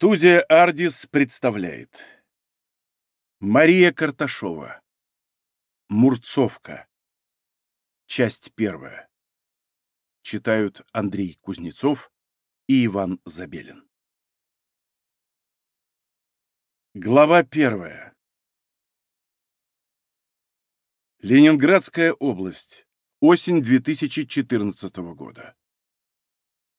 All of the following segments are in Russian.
Студия «Ардис» представляет. Мария Карташова. Мурцовка. Часть первая. Читают Андрей Кузнецов и Иван Забелин. Глава первая. Ленинградская область. Осень 2014 года.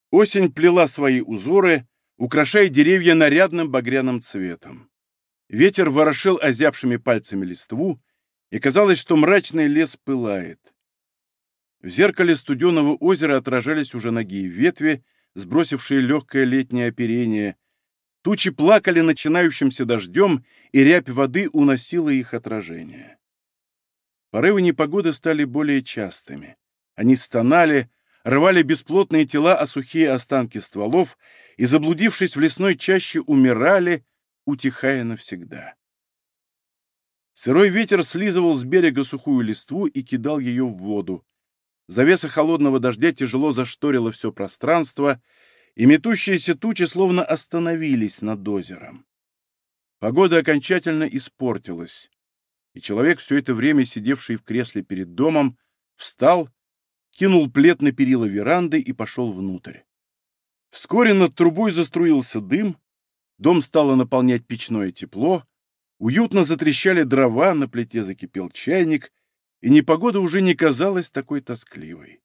Осень плела свои узоры, украшая деревья нарядным багряным цветом. Ветер ворошил озябшими пальцами листву, и казалось, что мрачный лес пылает. В зеркале студеного озера отражались уже ноги и ветви, сбросившие легкое летнее оперение. Тучи плакали начинающимся дождем, и рябь воды уносила их отражение. Порывы непогоды стали более частыми. Они стонали, рвали бесплотные тела о сухие останки стволов и, заблудившись в лесной чаще, умирали, утихая навсегда. Сырой ветер слизывал с берега сухую листву и кидал ее в воду. Завеса холодного дождя тяжело зашторила все пространство, и метущиеся тучи словно остановились над озером. Погода окончательно испортилась и человек, все это время сидевший в кресле перед домом, встал, кинул плед на перила веранды и пошел внутрь. Вскоре над трубой заструился дым, дом стало наполнять печное тепло, уютно затрещали дрова, на плите закипел чайник, и непогода уже не казалась такой тоскливой.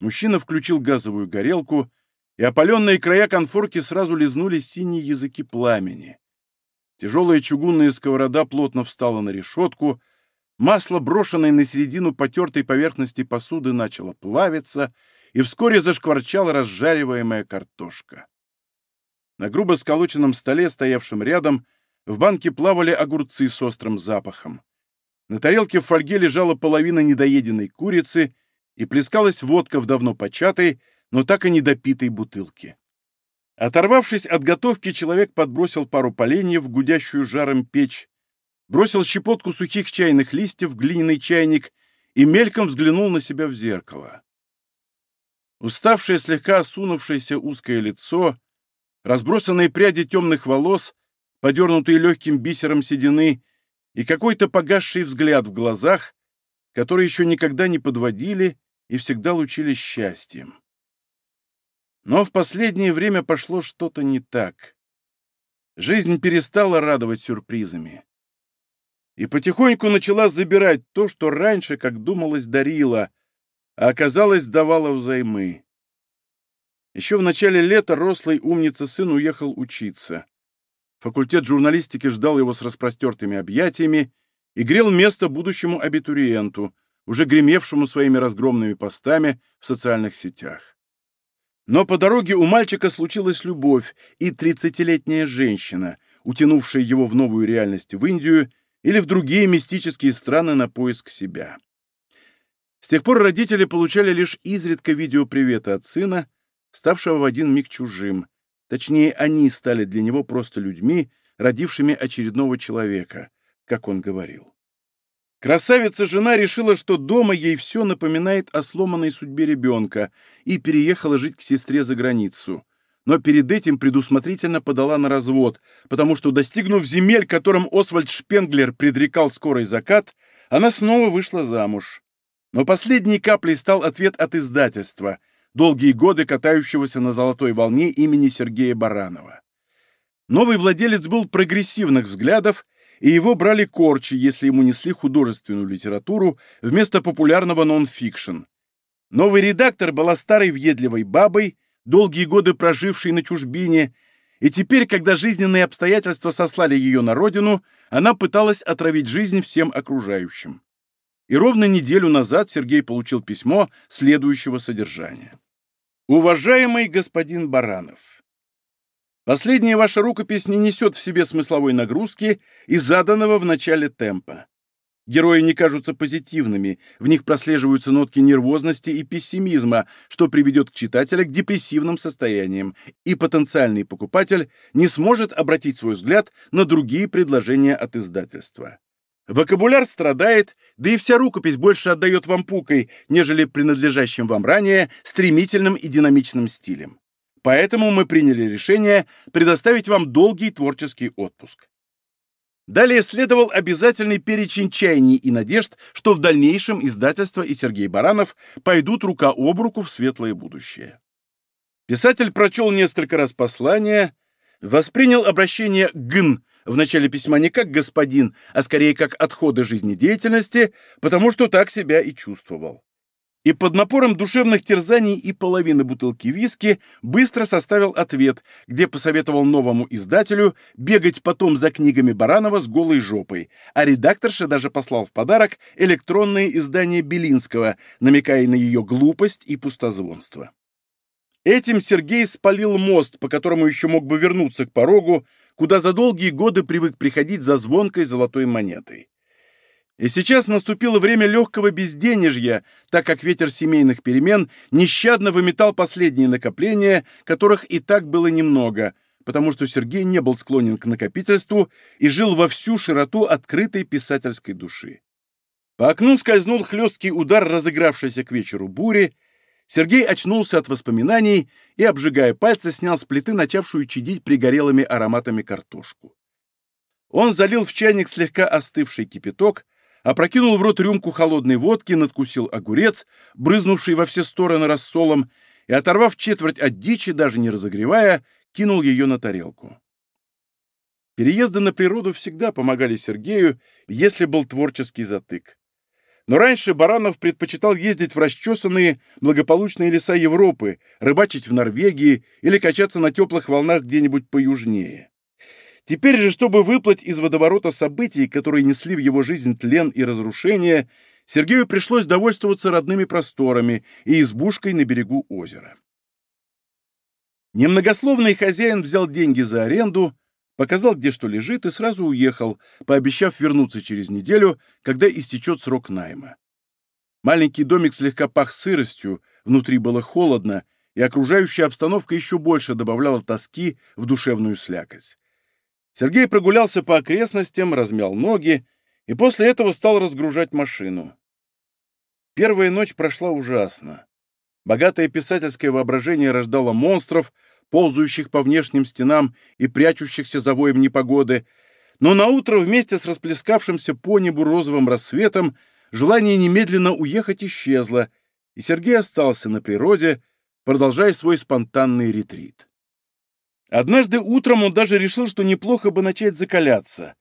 Мужчина включил газовую горелку, и опаленные края конфорки сразу лизнули синие языки пламени. Тяжелая чугунная сковорода плотно встала на решетку, масло, брошенное на середину потертой поверхности посуды, начало плавиться, и вскоре зашкварчала разжариваемая картошка. На грубо сколоченном столе, стоявшем рядом, в банке плавали огурцы с острым запахом. На тарелке в фольге лежала половина недоеденной курицы и плескалась водка в давно початой, но так и недопитой бутылке. Оторвавшись от готовки, человек подбросил пару поленьев в гудящую жаром печь, бросил щепотку сухих чайных листьев в глиняный чайник и мельком взглянул на себя в зеркало. Уставшее, слегка осунувшееся узкое лицо, разбросанные пряди темных волос, подернутые легким бисером седины, и какой-то погасший взгляд в глазах, которые еще никогда не подводили и всегда лучились счастьем. Но в последнее время пошло что-то не так. Жизнь перестала радовать сюрпризами. И потихоньку начала забирать то, что раньше, как думалось, дарила, а оказалось, давала взаймы. Еще в начале лета рослый умница сын уехал учиться. Факультет журналистики ждал его с распростертыми объятиями и грел место будущему абитуриенту, уже гремевшему своими разгромными постами в социальных сетях. Но по дороге у мальчика случилась любовь, и тридцатилетняя женщина, утянувшая его в новую реальность в Индию или в другие мистические страны на поиск себя. С тех пор родители получали лишь изредка видеоприветы от сына, ставшего в один миг чужим. Точнее, они стали для него просто людьми, родившими очередного человека, как он говорил. Красавица-жена решила, что дома ей все напоминает о сломанной судьбе ребенка, и переехала жить к сестре за границу. Но перед этим предусмотрительно подала на развод, потому что, достигнув земель, которым Освальд Шпенглер предрекал скорый закат, она снова вышла замуж. Но последней каплей стал ответ от издательства, долгие годы катающегося на золотой волне имени Сергея Баранова. Новый владелец был прогрессивных взглядов и его брали корчи, если ему несли художественную литературу вместо популярного нон-фикшн. Новый редактор была старой въедливой бабой, долгие годы прожившей на чужбине, и теперь, когда жизненные обстоятельства сослали ее на родину, она пыталась отравить жизнь всем окружающим. И ровно неделю назад Сергей получил письмо следующего содержания. «Уважаемый господин Баранов, Последняя ваша рукопись не несет в себе смысловой нагрузки и заданного в начале темпа. Герои не кажутся позитивными, в них прослеживаются нотки нервозности и пессимизма, что приведет к читателя к депрессивным состояниям, и потенциальный покупатель не сможет обратить свой взгляд на другие предложения от издательства. Вокабуляр страдает, да и вся рукопись больше отдает вам пукой, нежели принадлежащим вам ранее стремительным и динамичным стилем. Поэтому мы приняли решение предоставить вам долгий творческий отпуск. Далее следовал обязательный перечень чаяний и надежд, что в дальнейшем издательство и Сергей Баранов пойдут рука об руку в светлое будущее. Писатель прочел несколько раз послание, воспринял обращение «гн» в начале письма не как «господин», а скорее как отходы жизнедеятельности, потому что так себя и чувствовал и под напором душевных терзаний и половины бутылки виски быстро составил ответ, где посоветовал новому издателю бегать потом за книгами Баранова с голой жопой, а редакторша даже послал в подарок электронное издание Белинского, намекая на ее глупость и пустозвонство. Этим Сергей спалил мост, по которому еще мог бы вернуться к порогу, куда за долгие годы привык приходить за звонкой золотой монетой. И сейчас наступило время легкого безденежья, так как ветер семейных перемен нещадно выметал последние накопления, которых и так было немного, потому что Сергей не был склонен к накопительству и жил во всю широту открытой писательской души. По окну скользнул хлесткий удар разыгравшейся к вечеру бури, Сергей очнулся от воспоминаний и, обжигая пальцы, снял с плиты начавшую чадить пригорелыми ароматами картошку. Он залил в чайник слегка остывший кипяток, опрокинул в рот рюмку холодной водки, надкусил огурец, брызнувший во все стороны рассолом, и, оторвав четверть от дичи, даже не разогревая, кинул ее на тарелку. Переезды на природу всегда помогали Сергею, если был творческий затык. Но раньше Баранов предпочитал ездить в расчесанные, благополучные леса Европы, рыбачить в Норвегии или качаться на теплых волнах где-нибудь поюжнее. Теперь же, чтобы выплыть из водоворота событий, которые несли в его жизнь тлен и разрушение, Сергею пришлось довольствоваться родными просторами и избушкой на берегу озера. Немногословный хозяин взял деньги за аренду, показал, где что лежит, и сразу уехал, пообещав вернуться через неделю, когда истечет срок найма. Маленький домик слегка пах сыростью, внутри было холодно, и окружающая обстановка еще больше добавляла тоски в душевную слякоть. Сергей прогулялся по окрестностям, размял ноги и после этого стал разгружать машину. Первая ночь прошла ужасно. Богатое писательское воображение рождало монстров, ползающих по внешним стенам и прячущихся за воем непогоды, но наутро вместе с расплескавшимся по небу розовым рассветом желание немедленно уехать исчезло, и Сергей остался на природе, продолжая свой спонтанный ретрит. Однажды утром он даже решил, что неплохо бы начать закаляться,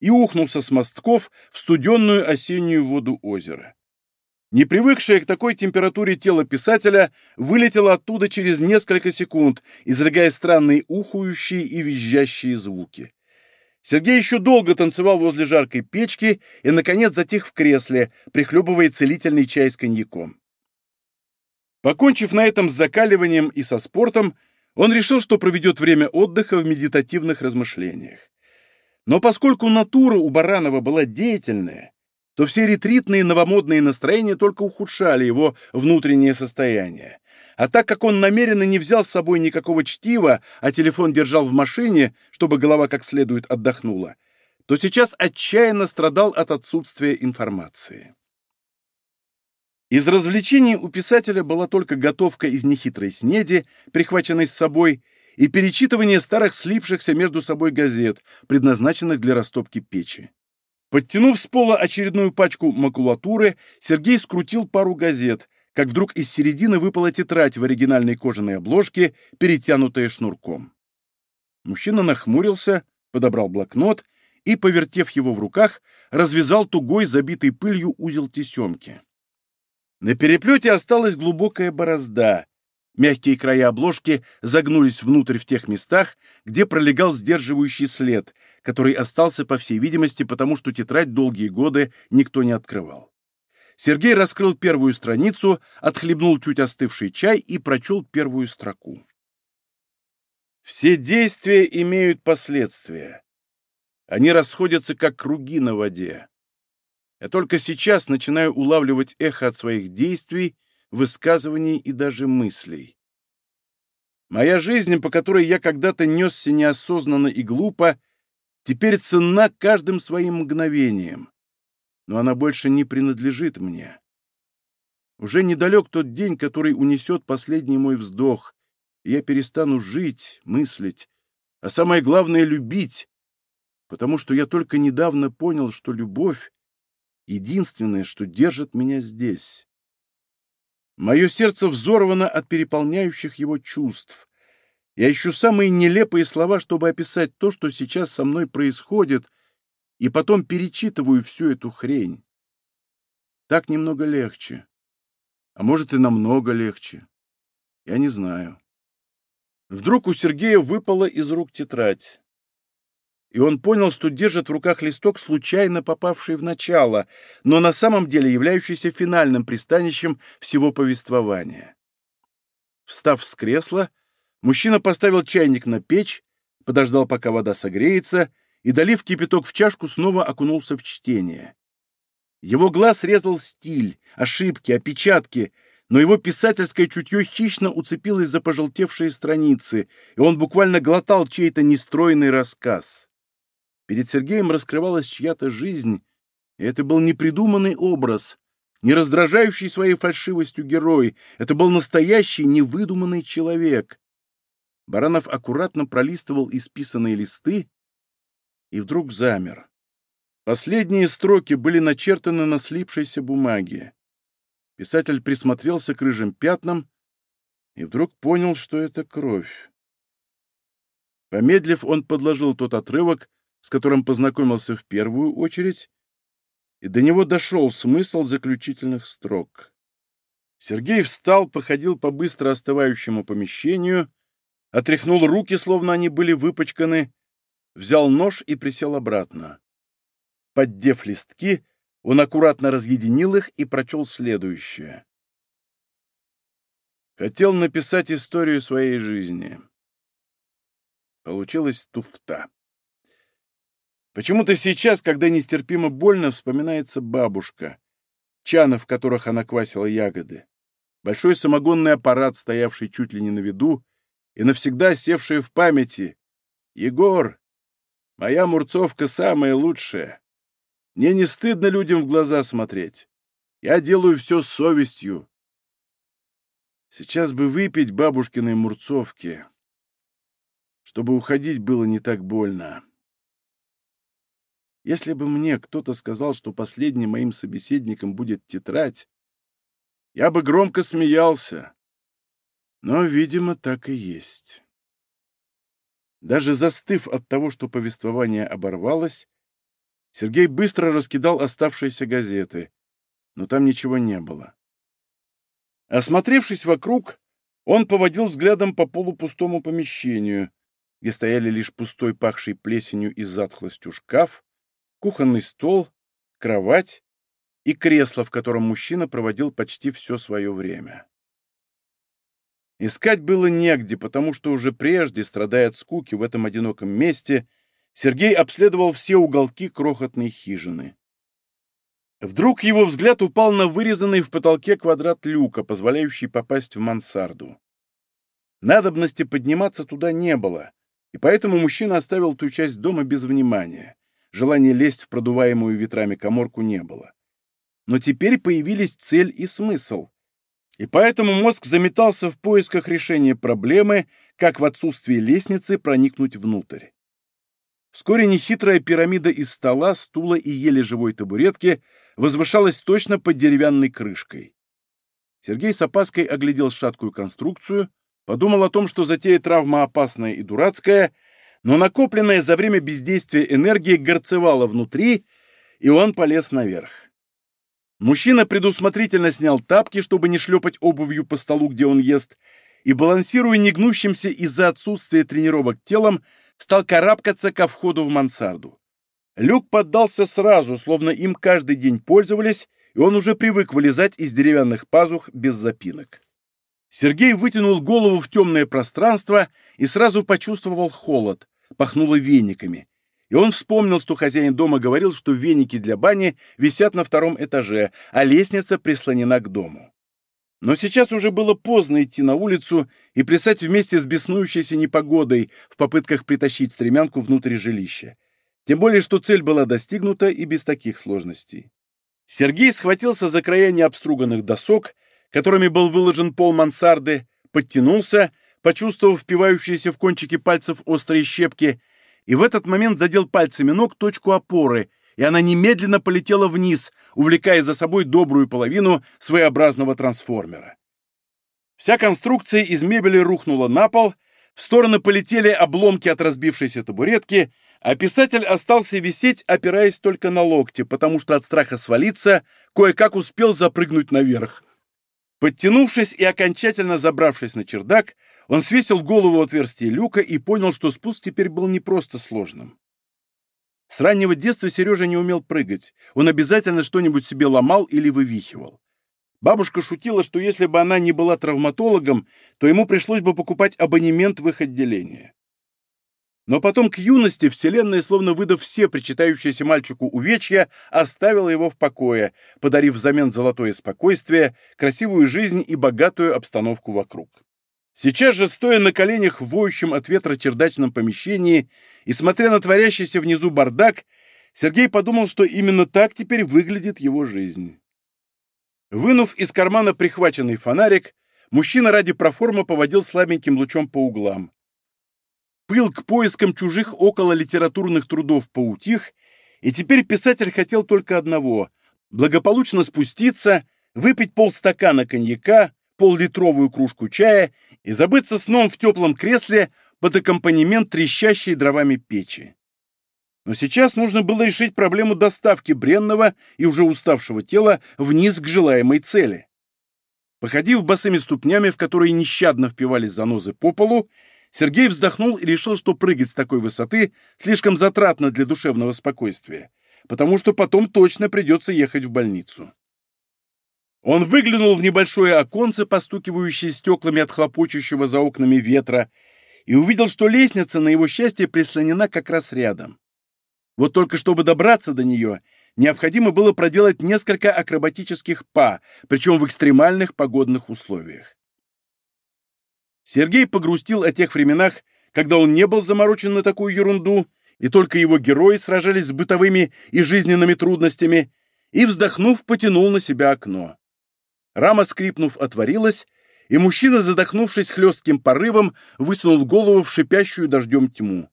и ухнулся с мостков в студенную осеннюю воду озера. Не привыкшее к такой температуре тело писателя вылетело оттуда через несколько секунд, изрыгая странные ухующие и визжащие звуки. Сергей еще долго танцевал возле жаркой печки и, наконец, затих в кресле, прихлебывая целительный чай с коньяком. Покончив на этом с закаливанием и со спортом, он решил, что проведет время отдыха в медитативных размышлениях. Но поскольку натура у Баранова была деятельная, то все ретритные новомодные настроения только ухудшали его внутреннее состояние. А так как он намеренно не взял с собой никакого чтива, а телефон держал в машине, чтобы голова как следует отдохнула, то сейчас отчаянно страдал от отсутствия информации. Из развлечений у писателя была только готовка из нехитрой снеди, прихваченной с собой, и перечитывание старых слипшихся между собой газет, предназначенных для растопки печи. Подтянув с пола очередную пачку макулатуры, Сергей скрутил пару газет, как вдруг из середины выпала тетрадь в оригинальной кожаной обложке, перетянутая шнурком. Мужчина нахмурился, подобрал блокнот и, повертев его в руках, развязал тугой, забитый пылью узел тесемки. На переплете осталась глубокая борозда. Мягкие края обложки загнулись внутрь в тех местах, где пролегал сдерживающий след, который остался, по всей видимости, потому что тетрадь долгие годы никто не открывал. Сергей раскрыл первую страницу, отхлебнул чуть остывший чай и прочел первую строку. Все действия имеют последствия. Они расходятся, как круги на воде. Я только сейчас начинаю улавливать эхо от своих действий, высказываний и даже мыслей. Моя жизнь, по которой я когда-то несся неосознанно и глупо, теперь ценна каждым своим мгновением, но она больше не принадлежит мне. Уже недалек тот день, который унесет последний мой вздох, и я перестану жить, мыслить, а самое главное — любить, потому что я только недавно понял, что любовь — единственное, что держит меня здесь. Мое сердце взорвано от переполняющих его чувств. Я ищу самые нелепые слова, чтобы описать то, что сейчас со мной происходит, и потом перечитываю всю эту хрень. Так немного легче. А может и намного легче. Я не знаю. Вдруг у Сергея выпала из рук тетрадь. И он понял, что держит в руках листок, случайно попавший в начало, но на самом деле являющийся финальным пристанищем всего повествования. Встав с кресла, мужчина поставил чайник на печь, подождал, пока вода согреется, и, долив кипяток в чашку, снова окунулся в чтение. Его глаз резал стиль, ошибки, опечатки — но его писательское чутье хищно уцепилось за пожелтевшие страницы, и он буквально глотал чей-то нестройный рассказ. Перед Сергеем раскрывалась чья-то жизнь, и это был непридуманный образ, не раздражающий своей фальшивостью герой, это был настоящий невыдуманный человек. Баранов аккуратно пролистывал исписанные листы и вдруг замер. Последние строки были начертаны на слипшейся бумаге. Писатель присмотрелся к рыжим пятнам и вдруг понял, что это кровь. Помедлив, он подложил тот отрывок, с которым познакомился в первую очередь, и до него дошел смысл заключительных строк. Сергей встал, походил по быстро остывающему помещению, отряхнул руки, словно они были выпачканы, взял нож и присел обратно. Поддев листки, он аккуратно разъединил их и прочел следующее. Хотел написать историю своей жизни. Получилась туфта. Почему-то сейчас, когда нестерпимо больно, вспоминается бабушка, чаны, в которых она квасила ягоды, большой самогонный аппарат, стоявший чуть ли не на виду, и навсегда севший в памяти. «Егор, моя мурцовка самая лучшая. Мне не стыдно людям в глаза смотреть. Я делаю все с совестью. Сейчас бы выпить бабушкиной мурцовки, чтобы уходить было не так больно. Если бы мне кто-то сказал, что последним моим собеседником будет тетрадь, я бы громко смеялся. Но, видимо, так и есть. Даже застыв от того, что повествование оборвалось, Сергей быстро раскидал оставшиеся газеты, но там ничего не было. Осмотревшись вокруг, он поводил взглядом по полупустому помещению, где стояли лишь пустой пахший плесенью и затхлостью шкаф, кухонный стол, кровать и кресло, в котором мужчина проводил почти все свое время. Искать было негде, потому что уже прежде, страдая от скуки в этом одиноком месте, Сергей обследовал все уголки крохотной хижины. Вдруг его взгляд упал на вырезанный в потолке квадрат люка, позволяющий попасть в мансарду. Надобности подниматься туда не было, и поэтому мужчина оставил ту часть дома без внимания. Желания лезть в продуваемую ветрами коморку не было. Но теперь появились цель и смысл. И поэтому мозг заметался в поисках решения проблемы, как в отсутствии лестницы проникнуть внутрь. Вскоре нехитрая пирамида из стола, стула и еле живой табуретки возвышалась точно под деревянной крышкой. Сергей с опаской оглядел шаткую конструкцию, подумал о том, что затея травма опасная и дурацкая, но накопленная за время бездействия энергия горцевала внутри, и он полез наверх. Мужчина предусмотрительно снял тапки, чтобы не шлепать обувью по столу, где он ест, и, балансируя негнущимся из-за отсутствия тренировок телом, стал карабкаться ко входу в мансарду. Люк поддался сразу, словно им каждый день пользовались, и он уже привык вылезать из деревянных пазух без запинок. Сергей вытянул голову в темное пространство и сразу почувствовал холод, пахнуло вениками. И он вспомнил, что хозяин дома говорил, что веники для бани висят на втором этаже, а лестница прислонена к дому. Но сейчас уже было поздно идти на улицу и плясать вместе с беснующейся непогодой в попытках притащить стремянку внутрь жилища. Тем более, что цель была достигнута и без таких сложностей. Сергей схватился за края необструганных досок, которыми был выложен пол мансарды, подтянулся, почувствовав впивающиеся в кончики пальцев острые щепки, и в этот момент задел пальцами ног точку опоры, и она немедленно полетела вниз, увлекая за собой добрую половину своеобразного трансформера. Вся конструкция из мебели рухнула на пол, в стороны полетели обломки от разбившейся табуретки, а писатель остался висеть, опираясь только на локти, потому что от страха свалиться кое-как успел запрыгнуть наверх. Подтянувшись и окончательно забравшись на чердак, он свесил голову в отверстие люка и понял, что спуск теперь был не просто сложным. С раннего детства Сережа не умел прыгать, он обязательно что-нибудь себе ломал или вывихивал. Бабушка шутила, что если бы она не была травматологом, то ему пришлось бы покупать абонемент в их отделение. Но потом к юности Вселенная, словно выдав все причитающиеся мальчику увечья, оставила его в покое, подарив взамен золотое спокойствие, красивую жизнь и богатую обстановку вокруг. Сейчас же, стоя на коленях в воющем от ветра чердачном помещении и смотря на творящийся внизу бардак, Сергей подумал, что именно так теперь выглядит его жизнь. Вынув из кармана прихваченный фонарик, мужчина ради проформы поводил слабеньким лучом по углам. Пыл к поискам чужих около литературных трудов поутих, и теперь писатель хотел только одного — благополучно спуститься, выпить полстакана коньяка, пол-литровую кружку чая и забыться сном в теплом кресле под аккомпанемент трещащей дровами печи. Но сейчас нужно было решить проблему доставки бренного и уже уставшего тела вниз к желаемой цели. Походив босыми ступнями, в которые нещадно впивались занозы по полу, Сергей вздохнул и решил, что прыгать с такой высоты слишком затратно для душевного спокойствия, потому что потом точно придется ехать в больницу. Он выглянул в небольшое оконце, постукивающее стеклами от хлопочущего за окнами ветра, и увидел, что лестница, на его счастье, прислонена как раз рядом. Вот только чтобы добраться до нее, необходимо было проделать несколько акробатических па, причем в экстремальных погодных условиях. Сергей погрустил о тех временах, когда он не был заморочен на такую ерунду, и только его герои сражались с бытовыми и жизненными трудностями, и, вздохнув, потянул на себя окно. Рама, скрипнув, отворилась, и мужчина, задохнувшись хлестким порывом, высунул голову в шипящую дождем тьму.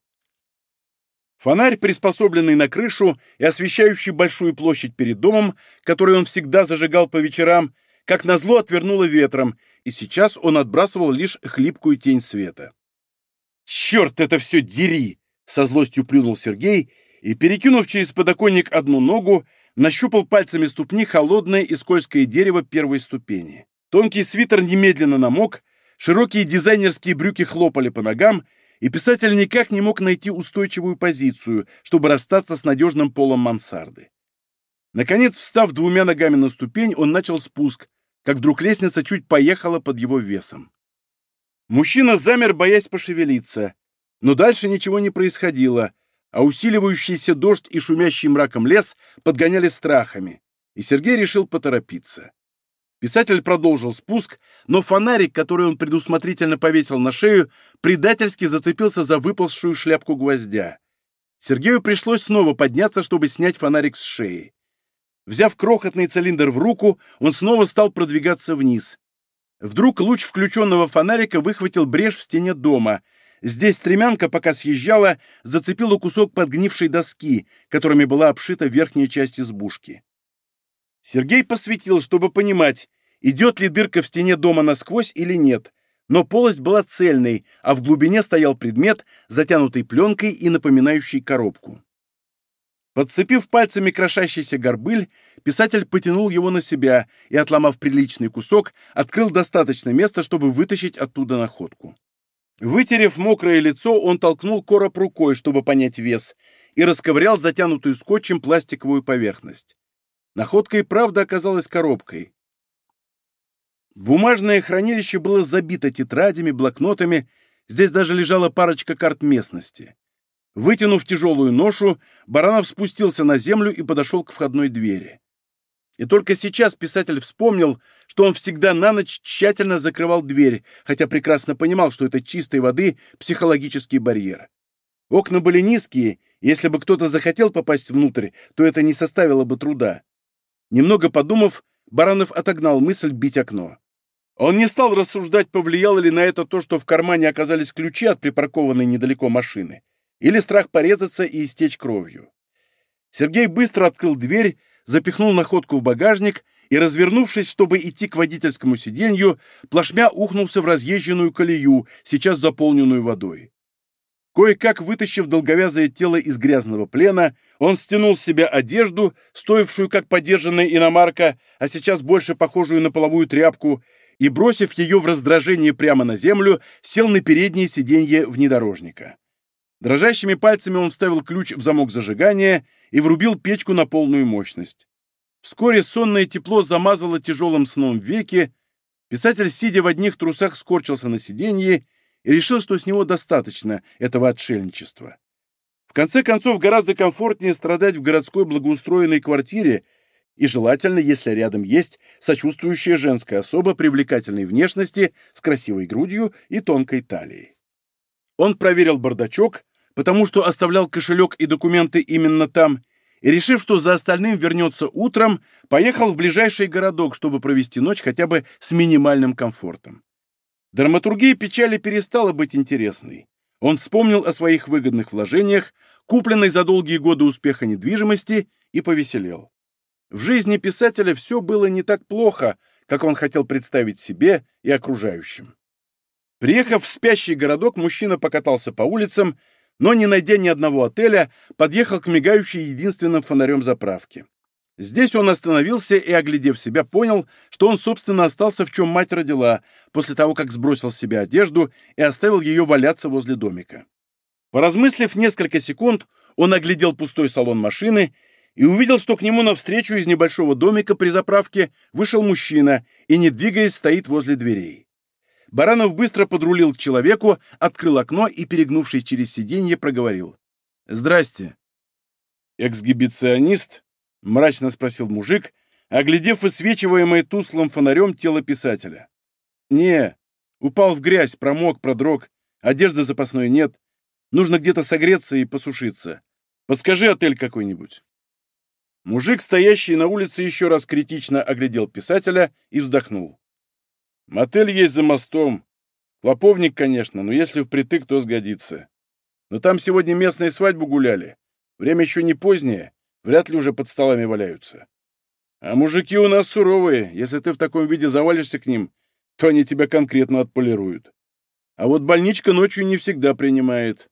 Фонарь, приспособленный на крышу и освещающий большую площадь перед домом, который он всегда зажигал по вечерам, как назло отвернуло ветром, и сейчас он отбрасывал лишь хлипкую тень света. «Черт, это все дери!» — со злостью плюнул Сергей и, перекинув через подоконник одну ногу, нащупал пальцами ступни холодное и скользкое дерево первой ступени. Тонкий свитер немедленно намок, широкие дизайнерские брюки хлопали по ногам, и писатель никак не мог найти устойчивую позицию, чтобы расстаться с надежным полом мансарды. Наконец, встав двумя ногами на ступень, он начал спуск, как вдруг лестница чуть поехала под его весом. Мужчина замер, боясь пошевелиться, но дальше ничего не происходило, а усиливающийся дождь и шумящий мраком лес подгоняли страхами, и Сергей решил поторопиться. Писатель продолжил спуск, но фонарик, который он предусмотрительно повесил на шею, предательски зацепился за выползшую шляпку гвоздя. Сергею пришлось снова подняться, чтобы снять фонарик с шеи. Взяв крохотный цилиндр в руку, он снова стал продвигаться вниз. Вдруг луч включенного фонарика выхватил брешь в стене дома. Здесь стремянка, пока съезжала, зацепила кусок подгнившей доски, которыми была обшита верхняя часть избушки. Сергей посветил, чтобы понимать, идет ли дырка в стене дома насквозь или нет, но полость была цельной, а в глубине стоял предмет, затянутый пленкой и напоминающий коробку. Подцепив пальцами крошащийся горбыль, писатель потянул его на себя и, отломав приличный кусок, открыл достаточно места, чтобы вытащить оттуда находку. Вытерев мокрое лицо, он толкнул короб рукой, чтобы понять вес, и расковырял затянутую скотчем пластиковую поверхность. Находка и правда оказалась коробкой. Бумажное хранилище было забито тетрадями, блокнотами, здесь даже лежала парочка карт местности. Вытянув тяжелую ношу, Баранов спустился на землю и подошел к входной двери. И только сейчас писатель вспомнил, что он всегда на ночь тщательно закрывал дверь, хотя прекрасно понимал, что это чистой воды психологический барьер. Окна были низкие, и если бы кто-то захотел попасть внутрь, то это не составило бы труда. Немного подумав, Баранов отогнал мысль бить окно. Он не стал рассуждать, повлияло ли на это то, что в кармане оказались ключи от припаркованной недалеко машины, или страх порезаться и истечь кровью. Сергей быстро открыл дверь, запихнул находку в багажник и, развернувшись, чтобы идти к водительскому сиденью, плашмя ухнулся в разъезженную колею, сейчас заполненную водой. Кое-как вытащив долговязое тело из грязного плена, он стянул с себя одежду, стоившую как подержанная иномарка, а сейчас больше похожую на половую тряпку, и, бросив ее в раздражение прямо на землю, сел на переднее сиденье внедорожника. Дрожащими пальцами он вставил ключ в замок зажигания и врубил печку на полную мощность. Вскоре сонное тепло замазало тяжелым сном веки, писатель, сидя в одних трусах, скорчился на сиденье и решил, что с него достаточно этого отшельничества. В конце концов, гораздо комфортнее страдать в городской благоустроенной квартире, и желательно, если рядом есть сочувствующая женская особа привлекательной внешности с красивой грудью и тонкой талией. Он проверил бардачок, потому что оставлял кошелек и документы именно там, и, решив, что за остальным вернется утром, поехал в ближайший городок, чтобы провести ночь хотя бы с минимальным комфортом. Драматургия печали перестала быть интересной. Он вспомнил о своих выгодных вложениях, купленной за долгие годы успеха недвижимости, и повеселел. В жизни писателя все было не так плохо, как он хотел представить себе и окружающим. Приехав в спящий городок, мужчина покатался по улицам но, не найдя ни одного отеля, подъехал к мигающей единственным фонарем заправки. Здесь он остановился и, оглядев себя, понял, что он, собственно, остался в чем мать родила, после того, как сбросил с себя одежду и оставил ее валяться возле домика. Поразмыслив несколько секунд, он оглядел пустой салон машины и увидел, что к нему навстречу из небольшого домика при заправке вышел мужчина и, не двигаясь, стоит возле дверей. Баранов быстро подрулил к человеку, открыл окно и, перегнувшись через сиденье, проговорил. «Здрасте». «Эксгибиционист?» — мрачно спросил мужик, оглядев высвечиваемое туслым фонарем тело писателя. «Не, упал в грязь, промок, продрог, одежды запасной нет. Нужно где-то согреться и посушиться. Подскажи отель какой-нибудь». Мужик, стоящий на улице, еще раз критично оглядел писателя и вздохнул. Мотель есть за мостом. Клоповник, конечно, но если впритык, то сгодится. Но там сегодня местные свадьбу гуляли. Время еще не позднее, вряд ли уже под столами валяются. А мужики у нас суровые. Если ты в таком виде завалишься к ним, то они тебя конкретно отполируют. А вот больничка ночью не всегда принимает.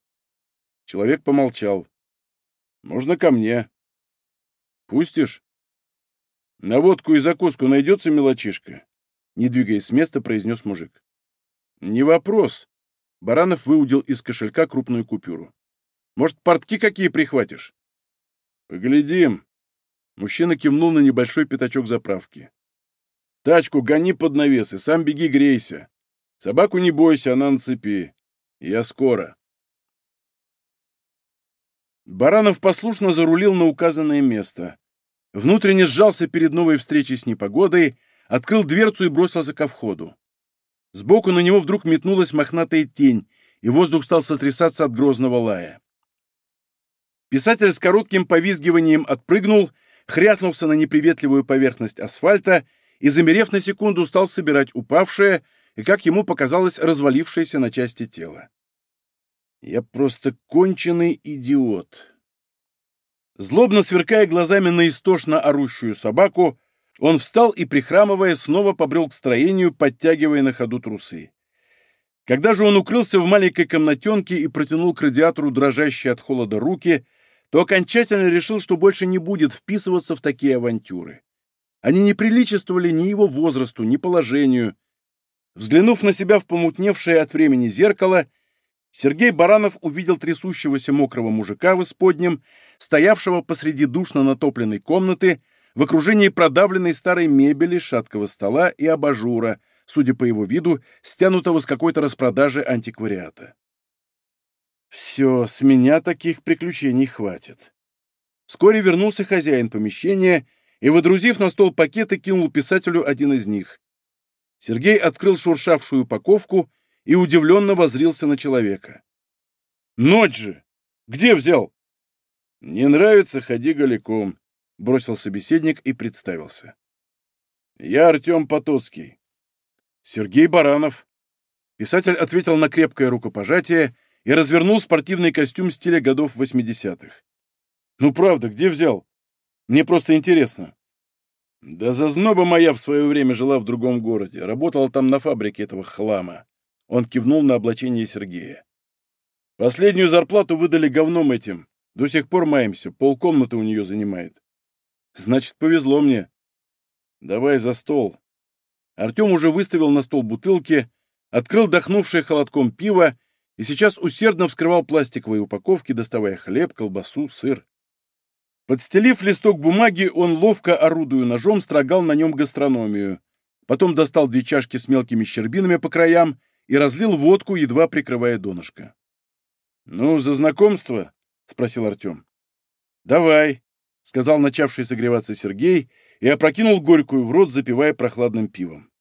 Человек помолчал. Можно ко мне. Пустишь? На водку и закуску найдется мелочишка? Не двигаясь с места, произнес мужик. «Не вопрос». Баранов выудил из кошелька крупную купюру. «Может, портки какие прихватишь?» «Поглядим». Мужчина кивнул на небольшой пятачок заправки. «Тачку гони под навес и сам беги грейся. Собаку не бойся, она на цепи. Я скоро». Баранов послушно зарулил на указанное место. Внутренне сжался перед новой встречей с непогодой, открыл дверцу и бросился ко входу. Сбоку на него вдруг метнулась мохнатая тень, и воздух стал сотрясаться от грозного лая. Писатель с коротким повизгиванием отпрыгнул, хряснулся на неприветливую поверхность асфальта и, замерев на секунду, стал собирать упавшее и, как ему показалось, развалившееся на части тело. «Я просто конченый идиот!» Злобно сверкая глазами на истошно орущую собаку, он встал и, прихрамывая, снова побрел к строению, подтягивая на ходу трусы. Когда же он укрылся в маленькой комнатенке и протянул к радиатору дрожащие от холода руки, то окончательно решил, что больше не будет вписываться в такие авантюры. Они не приличествовали ни его возрасту, ни положению. Взглянув на себя в помутневшее от времени зеркало, Сергей Баранов увидел трясущегося мокрого мужика в исподнем, стоявшего посреди душно натопленной комнаты, в окружении продавленной старой мебели, шаткого стола и абажура, судя по его виду, стянутого с какой-то распродажи антиквариата. «Все, с меня таких приключений хватит». Вскоре вернулся хозяин помещения и, водрузив на стол пакеты, кинул писателю один из них. Сергей открыл шуршавшую упаковку и удивленно возрился на человека. «Ночь же! Где взял?» «Не нравится, ходи голиком бросил собеседник и представился. «Я Артем Потоцкий. Сергей Баранов. Писатель ответил на крепкое рукопожатие и развернул спортивный костюм стиля годов 80-х. Ну правда, где взял? Мне просто интересно. Да зазноба моя в свое время жила в другом городе, работала там на фабрике этого хлама. Он кивнул на облачение Сергея. Последнюю зарплату выдали говном этим. До сих пор маемся, полкомнаты у нее занимает. Значит, повезло мне. Давай за стол. Артем уже выставил на стол бутылки, открыл дохнувшее холодком пиво и сейчас усердно вскрывал пластиковые упаковки, доставая хлеб, колбасу, сыр. Подстелив листок бумаги, он, ловко орудуя ножом, строгал на нем гастрономию. Потом достал две чашки с мелкими щербинами по краям и разлил водку, едва прикрывая донышко. «Ну, за знакомство?» — спросил Артем. «Давай», — сказал начавший согреваться Сергей и опрокинул горькую в рот, запивая прохладным пивом.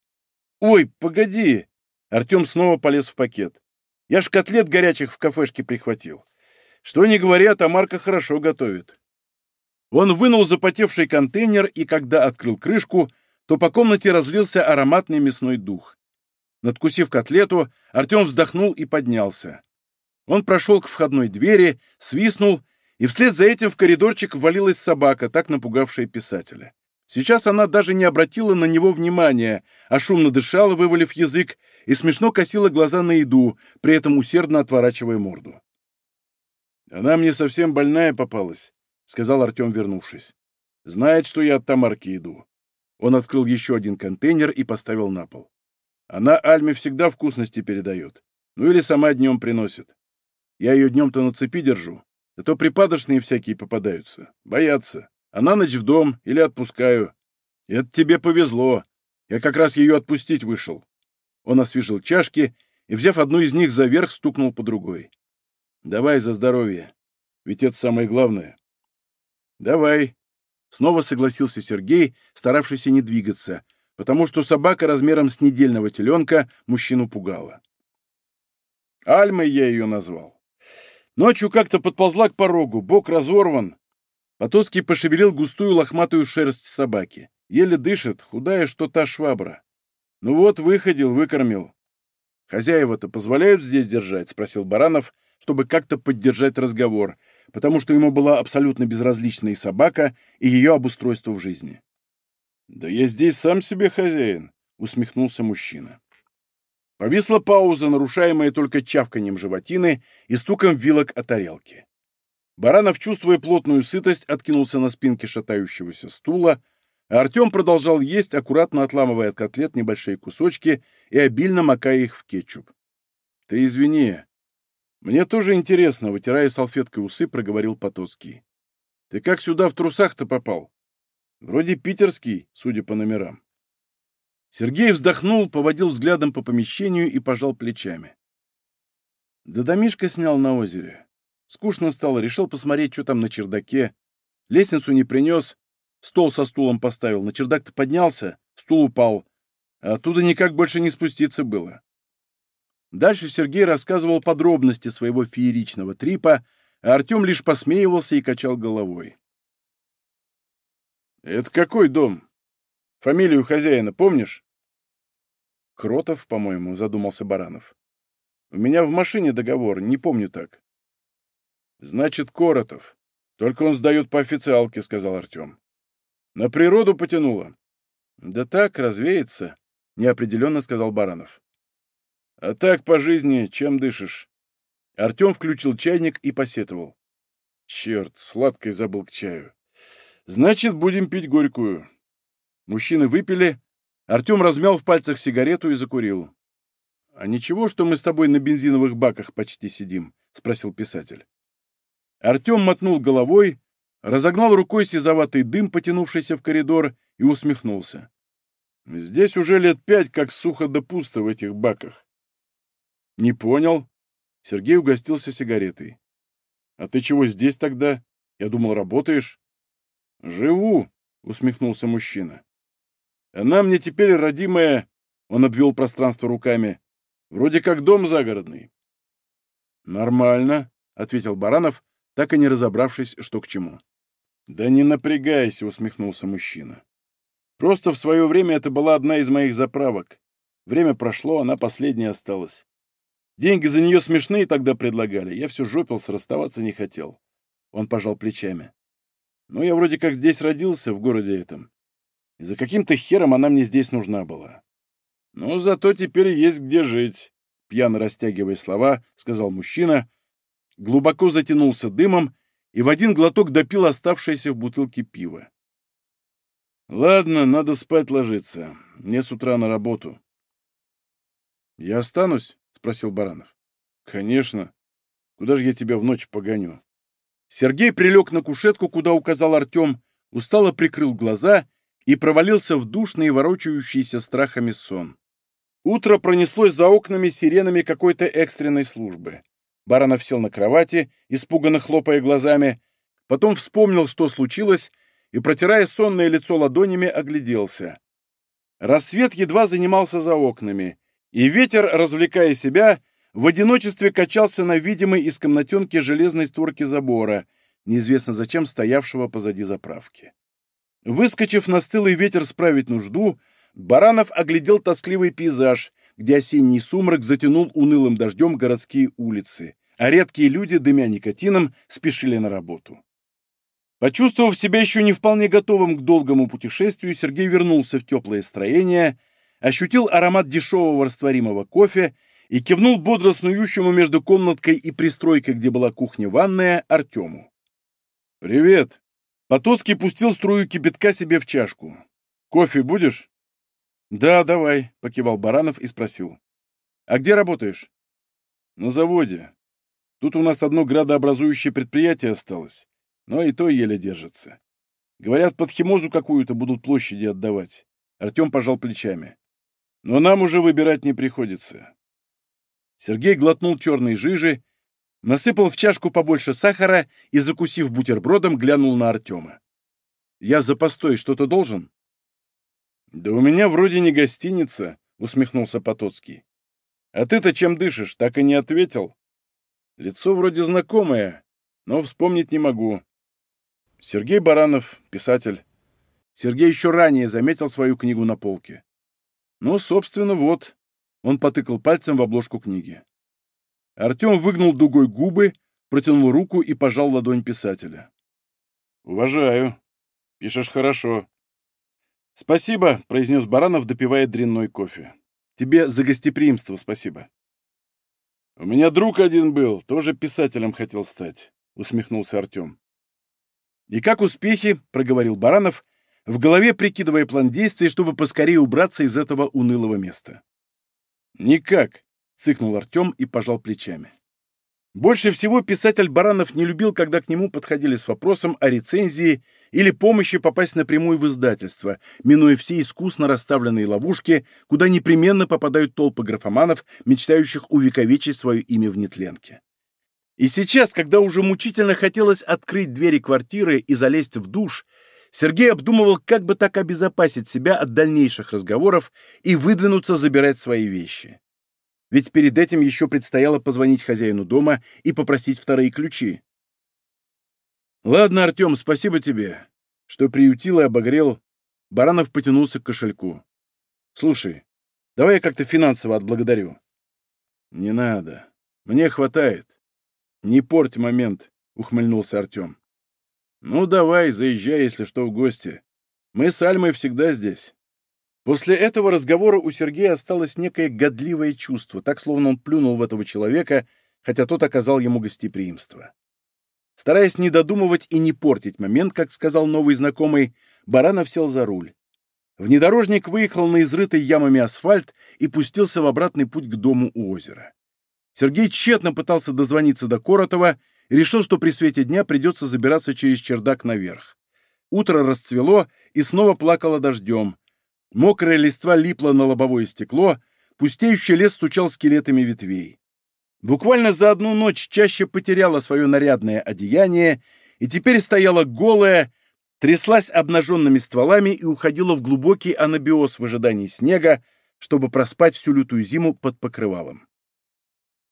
«Ой, погоди!» Артем снова полез в пакет. «Я ж котлет горячих в кафешке прихватил. Что не говорят, а Марка хорошо готовит». Он вынул запотевший контейнер, и когда открыл крышку, то по комнате разлился ароматный мясной дух. Надкусив котлету, Артем вздохнул и поднялся. Он прошел к входной двери, свистнул, и вслед за этим в коридорчик ввалилась собака, так напугавшая писателя. Сейчас она даже не обратила на него внимания, а шумно дышала, вывалив язык, и смешно косила глаза на еду, при этом усердно отворачивая морду. «Она мне совсем больная попалась», — сказал Артем, вернувшись. «Знает, что я от Тамарки иду». Он открыл еще один контейнер и поставил на пол. Она Альме всегда вкусности передает. Ну или сама днем приносит. Я ее днем-то на цепи держу, а то припадочные всякие попадаются. Боятся. А на ночь в дом или отпускаю. Это тебе повезло. Я как раз ее отпустить вышел. Он освежил чашки и, взяв одну из них за верх, стукнул по другой. Давай за здоровье. Ведь это самое главное. Давай. Снова согласился Сергей, старавшийся не двигаться, потому что собака размером с недельного теленка мужчину пугала. Альмой я ее назвал. Ночью как-то подползла к порогу, бок разорван, Потоцкий пошевелил густую лохматую шерсть собаки. Еле дышит, худая, что та швабра. Ну вот, выходил, выкормил. «Хозяева-то позволяют здесь держать?» — спросил Баранов, чтобы как-то поддержать разговор, потому что ему была абсолютно безразлична и собака, и ее обустройство в жизни. «Да я здесь сам себе хозяин», — усмехнулся мужчина. Повисла пауза, нарушаемая только чавканием животины и стуком вилок о тарелки. Баранов, чувствуя плотную сытость, откинулся на спинке шатающегося стула, а Артем продолжал есть, аккуратно отламывая от котлет небольшие кусочки и обильно макая их в кетчуп. «Ты извини. Мне тоже интересно», — вытирая салфеткой усы, проговорил Потоцкий. «Ты как сюда в трусах-то попал? Вроде питерский, судя по номерам». Сергей вздохнул, поводил взглядом по помещению и пожал плечами. Да домишко снял на озере. Скучно стало, решил посмотреть, что там на чердаке. Лестницу не принес, стол со стулом поставил, на чердак-то поднялся, стул упал. А оттуда никак больше не спуститься было. Дальше Сергей рассказывал подробности своего фееричного трипа, а Артем лишь посмеивался и качал головой. «Это какой дом? Фамилию хозяина помнишь?» «Кротов, по-моему», — задумался Баранов. «У меня в машине договор, не помню так». Значит, Коротов. Только он сдает по официалке, сказал Артем. На природу потянуло. Да так, развеется, неопределенно сказал Баранов. А так по жизни чем дышишь? Артем включил чайник и посетовал. Черт, сладкой забыл к чаю. Значит, будем пить горькую. Мужчины выпили. Артем размял в пальцах сигарету и закурил. «А ничего, что мы с тобой на бензиновых баках почти сидим?» — спросил писатель. Артем мотнул головой, разогнал рукой сизоватый дым, потянувшийся в коридор, и усмехнулся. Здесь уже лет пять, как сухо да пусто в этих баках. Не понял. Сергей угостился сигаретой. А ты чего здесь тогда? Я думал, работаешь. Живу, усмехнулся мужчина. Она мне теперь родимая, он обвел пространство руками, вроде как дом загородный. Нормально, ответил Баранов, так и не разобравшись, что к чему. «Да не напрягайся», — усмехнулся мужчина. «Просто в свое время это была одна из моих заправок. Время прошло, она последняя осталась. Деньги за нее смешные тогда предлагали. Я все жопился, расставаться не хотел. Он пожал плечами. Ну, я вроде как здесь родился, в городе этом. И за каким-то хером она мне здесь нужна была. Ну, зато теперь есть где жить, пьяно растягивая слова, сказал мужчина, глубоко затянулся дымом и в один глоток допил оставшееся в бутылке пива. «Ладно, надо спать ложиться. Мне с утра на работу». «Я останусь?» — спросил Баранов. «Конечно. Куда же я тебя в ночь погоню?» Сергей прилег на кушетку, куда указал Артем, устало прикрыл глаза и провалился в душный и ворочающийся страхами сон. Утро пронеслось за окнами сиренами какой-то экстренной службы. Баранов сел на кровати, испуганно хлопая глазами, потом вспомнил, что случилось, и, протирая сонное лицо ладонями, огляделся. Рассвет едва занимался за окнами, и ветер, развлекая себя, в одиночестве качался на видимой из комнатенки железной створки забора, неизвестно зачем стоявшего позади заправки. Выскочив на стылый ветер справить нужду, Баранов оглядел тоскливый пейзаж, где осенний сумрак затянул унылым дождем городские улицы, а редкие люди, дымя никотином, спешили на работу. Почувствовав себя еще не вполне готовым к долгому путешествию, Сергей вернулся в теплое строение, ощутил аромат дешевого растворимого кофе и кивнул бодро снующему между комнаткой и пристройкой, где была кухня-ванная, Артему. «Привет!» Потоцкий пустил струю кипятка себе в чашку. «Кофе будешь?» «Да, давай», — покивал Баранов и спросил. «А где работаешь?» «На заводе. Тут у нас одно градообразующее предприятие осталось но и то еле держится. Говорят, под химозу какую-то будут площади отдавать. Артем пожал плечами. Но нам уже выбирать не приходится. Сергей глотнул черной жижи, насыпал в чашку побольше сахара и, закусив бутербродом, глянул на Артема. «Я за постой что-то должен?» «Да у меня вроде не гостиница», — усмехнулся Потоцкий. «А ты-то чем дышишь, так и не ответил?» «Лицо вроде знакомое, но вспомнить не могу. Сергей Баранов, писатель. Сергей еще ранее заметил свою книгу на полке. Ну, собственно, вот. Он потыкал пальцем в обложку книги. Артем выгнул дугой губы, протянул руку и пожал ладонь писателя. «Уважаю. Пишешь хорошо». «Спасибо», — произнес Баранов, допивая дрянной кофе. «Тебе за гостеприимство спасибо». «У меня друг один был, тоже писателем хотел стать», — усмехнулся Артем. «И как успехи?» — проговорил Баранов, в голове прикидывая план действий, чтобы поскорее убраться из этого унылого места. «Никак», — цыкнул Артем и пожал плечами. Больше всего писатель Баранов не любил, когда к нему подходили с вопросом о рецензии или помощи попасть напрямую в издательство, минуя все искусно расставленные ловушки, куда непременно попадают толпы графоманов, мечтающих увековечить свое имя в нетленке. И сейчас, когда уже мучительно хотелось открыть двери квартиры и залезть в душ, Сергей обдумывал, как бы так обезопасить себя от дальнейших разговоров и выдвинуться забирать свои вещи. Ведь перед этим еще предстояло позвонить хозяину дома и попросить вторые ключи. «Ладно, Артем, спасибо тебе, что приютил и обогрел». Баранов потянулся к кошельку. «Слушай, давай я как-то финансово отблагодарю». «Не надо. Мне хватает. «Не порть момент», — ухмыльнулся Артем. «Ну, давай, заезжай, если что, в гости. Мы с Альмой всегда здесь». После этого разговора у Сергея осталось некое годливое чувство, так словно он плюнул в этого человека, хотя тот оказал ему гостеприимство. Стараясь не додумывать и не портить момент, как сказал новый знакомый, Баранов сел за руль. Внедорожник выехал на изрытый ямами асфальт и пустился в обратный путь к дому у озера. Сергей тщетно пытался дозвониться до Коротова и решил, что при свете дня придется забираться через чердак наверх. Утро расцвело и снова плакало дождем. Мокрая листва липла на лобовое стекло, пустеющий лес стучал скелетами ветвей. Буквально за одну ночь чаще потеряла свое нарядное одеяние и теперь стояла голая, тряслась обнаженными стволами и уходила в глубокий анабиоз в ожидании снега, чтобы проспать всю лютую зиму под покрывалом.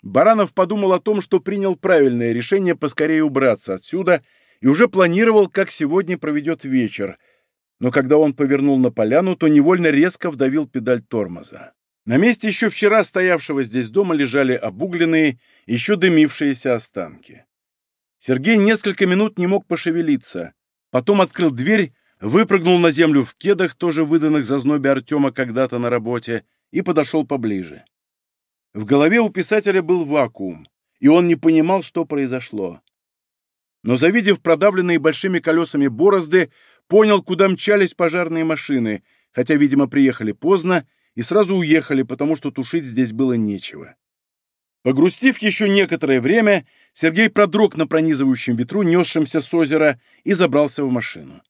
Баранов подумал о том, что принял правильное решение поскорее убраться отсюда и уже планировал, как сегодня проведет вечер. Но когда он повернул на поляну, то невольно резко вдавил педаль тормоза. На месте еще вчера стоявшего здесь дома лежали обугленные, еще дымившиеся останки. Сергей несколько минут не мог пошевелиться. Потом открыл дверь, выпрыгнул на землю в кедах, тоже выданных за знобе Артема когда-то на работе, и подошел поближе. В голове у писателя был вакуум, и он не понимал, что произошло. Но, завидев продавленные большими колесами борозды, понял, куда мчались пожарные машины, хотя, видимо, приехали поздно и сразу уехали, потому что тушить здесь было нечего. Погрустив еще некоторое время, Сергей продрог на пронизывающем ветру, несшемся с озера, и забрался в машину.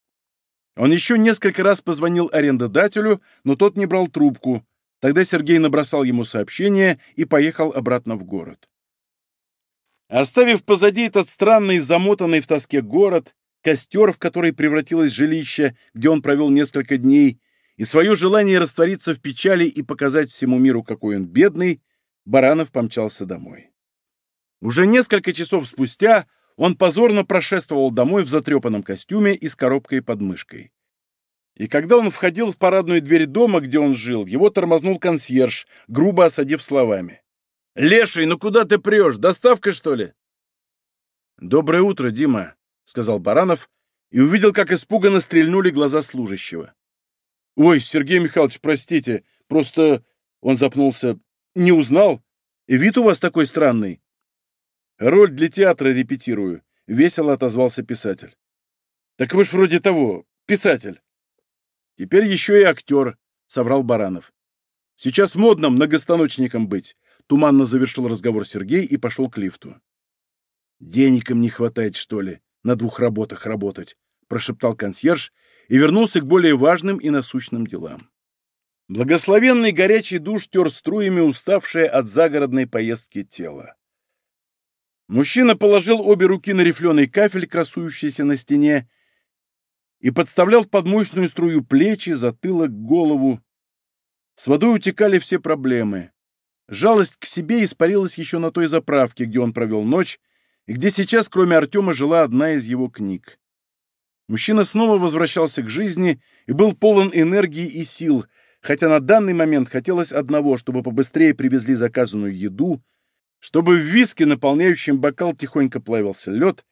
Он еще несколько раз позвонил арендодателю, но тот не брал трубку. Тогда Сергей набросал ему сообщение и поехал обратно в город. Оставив позади этот странный, замотанный в тоске город, костер, в который превратилось жилище, где он провел несколько дней, и свое желание раствориться в печали и показать всему миру, какой он бедный, Баранов помчался домой. Уже несколько часов спустя он позорно прошествовал домой в затрепанном костюме и с коробкой под мышкой. И когда он входил в парадную дверь дома, где он жил, его тормознул консьерж, грубо осадив словами. «Леший, ну куда ты прешь? Доставка, что ли?» «Доброе утро, Дима», — сказал Баранов и увидел, как испуганно стрельнули глаза служащего. «Ой, Сергей Михайлович, простите, просто...» — он запнулся. Не узнал? И вид у вас такой странный. Роль для театра репетирую, — весело отозвался писатель. Так вы ж вроде того, писатель. Теперь еще и актер, — соврал Баранов. Сейчас модно многостаночником быть, — туманно завершил разговор Сергей и пошел к лифту. Денег им не хватает, что ли, на двух работах работать, — прошептал консьерж и вернулся к более важным и насущным делам. Благословенный горячий душ тер струями уставшее от загородной поездки тело. Мужчина положил обе руки на рифленый кафель, красующийся на стене, и подставлял под мощную струю плечи, затылок, голову. С водой утекали все проблемы. Жалость к себе испарилась еще на той заправке, где он провел ночь, и где сейчас, кроме Артема, жила одна из его книг. Мужчина снова возвращался к жизни и был полон энергии и сил — хотя на данный момент хотелось одного, чтобы побыстрее привезли заказанную еду, чтобы в виске, наполняющем бокал, тихонько плавился лед,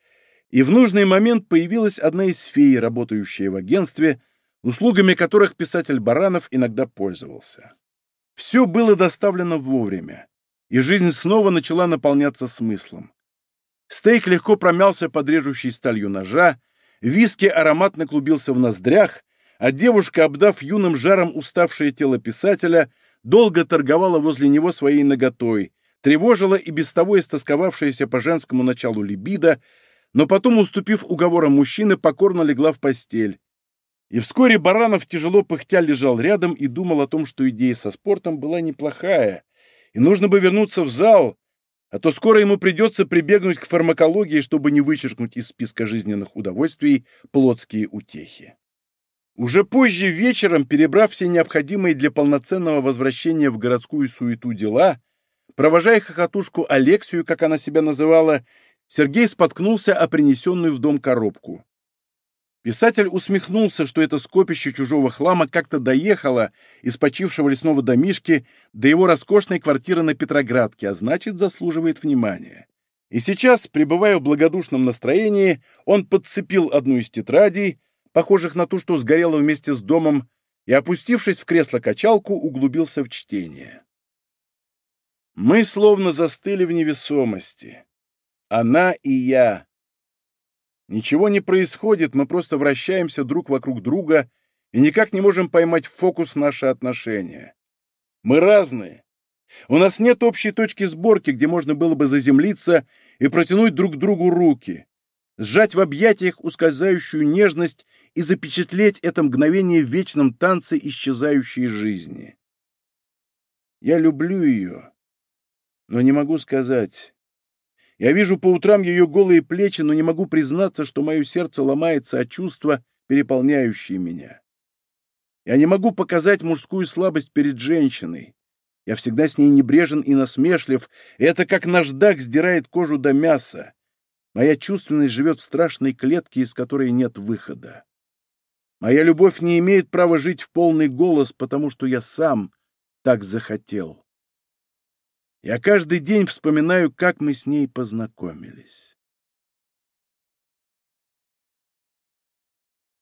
и в нужный момент появилась одна из фей, работающая в агентстве, услугами которых писатель Баранов иногда пользовался. Все было доставлено вовремя, и жизнь снова начала наполняться смыслом. Стейк легко промялся под режущей сталью ножа, виски ароматно клубился в ноздрях, а девушка, обдав юным жаром уставшее тело писателя, долго торговала возле него своей наготой, тревожила и без того истосковавшаяся по женскому началу либидо, но потом, уступив уговорам мужчины, покорно легла в постель. И вскоре Баранов тяжело пыхтя лежал рядом и думал о том, что идея со спортом была неплохая, и нужно бы вернуться в зал, а то скоро ему придется прибегнуть к фармакологии, чтобы не вычеркнуть из списка жизненных удовольствий плотские утехи. Уже позже вечером, перебрав все необходимые для полноценного возвращения в городскую суету дела, провожая хохотушку Алексию, как она себя называла, Сергей споткнулся о принесенную в дом коробку. Писатель усмехнулся, что это скопище чужого хлама как-то доехало из почившего лесного домишки до его роскошной квартиры на Петроградке, а значит, заслуживает внимания. И сейчас, пребывая в благодушном настроении, он подцепил одну из тетрадей, похожих на ту, что сгорела вместе с домом, и, опустившись в кресло-качалку, углубился в чтение. Мы словно застыли в невесомости. Она и я. Ничего не происходит, мы просто вращаемся друг вокруг друга и никак не можем поймать в фокус наши отношения. Мы разные. У нас нет общей точки сборки, где можно было бы заземлиться и протянуть друг другу руки, сжать в объятиях ускользающую нежность и запечатлеть это мгновение в вечном танце исчезающей жизни. Я люблю ее, но не могу сказать. Я вижу по утрам ее голые плечи, но не могу признаться, что мое сердце ломается от чувства, переполняющие меня. Я не могу показать мужскую слабость перед женщиной. Я всегда с ней небрежен и насмешлив. Это как наждак сдирает кожу до мяса. Моя чувственность живет в страшной клетке, из которой нет выхода. Моя любовь не имеет права жить в полный голос, потому что я сам так захотел. Я каждый день вспоминаю, как мы с ней познакомились.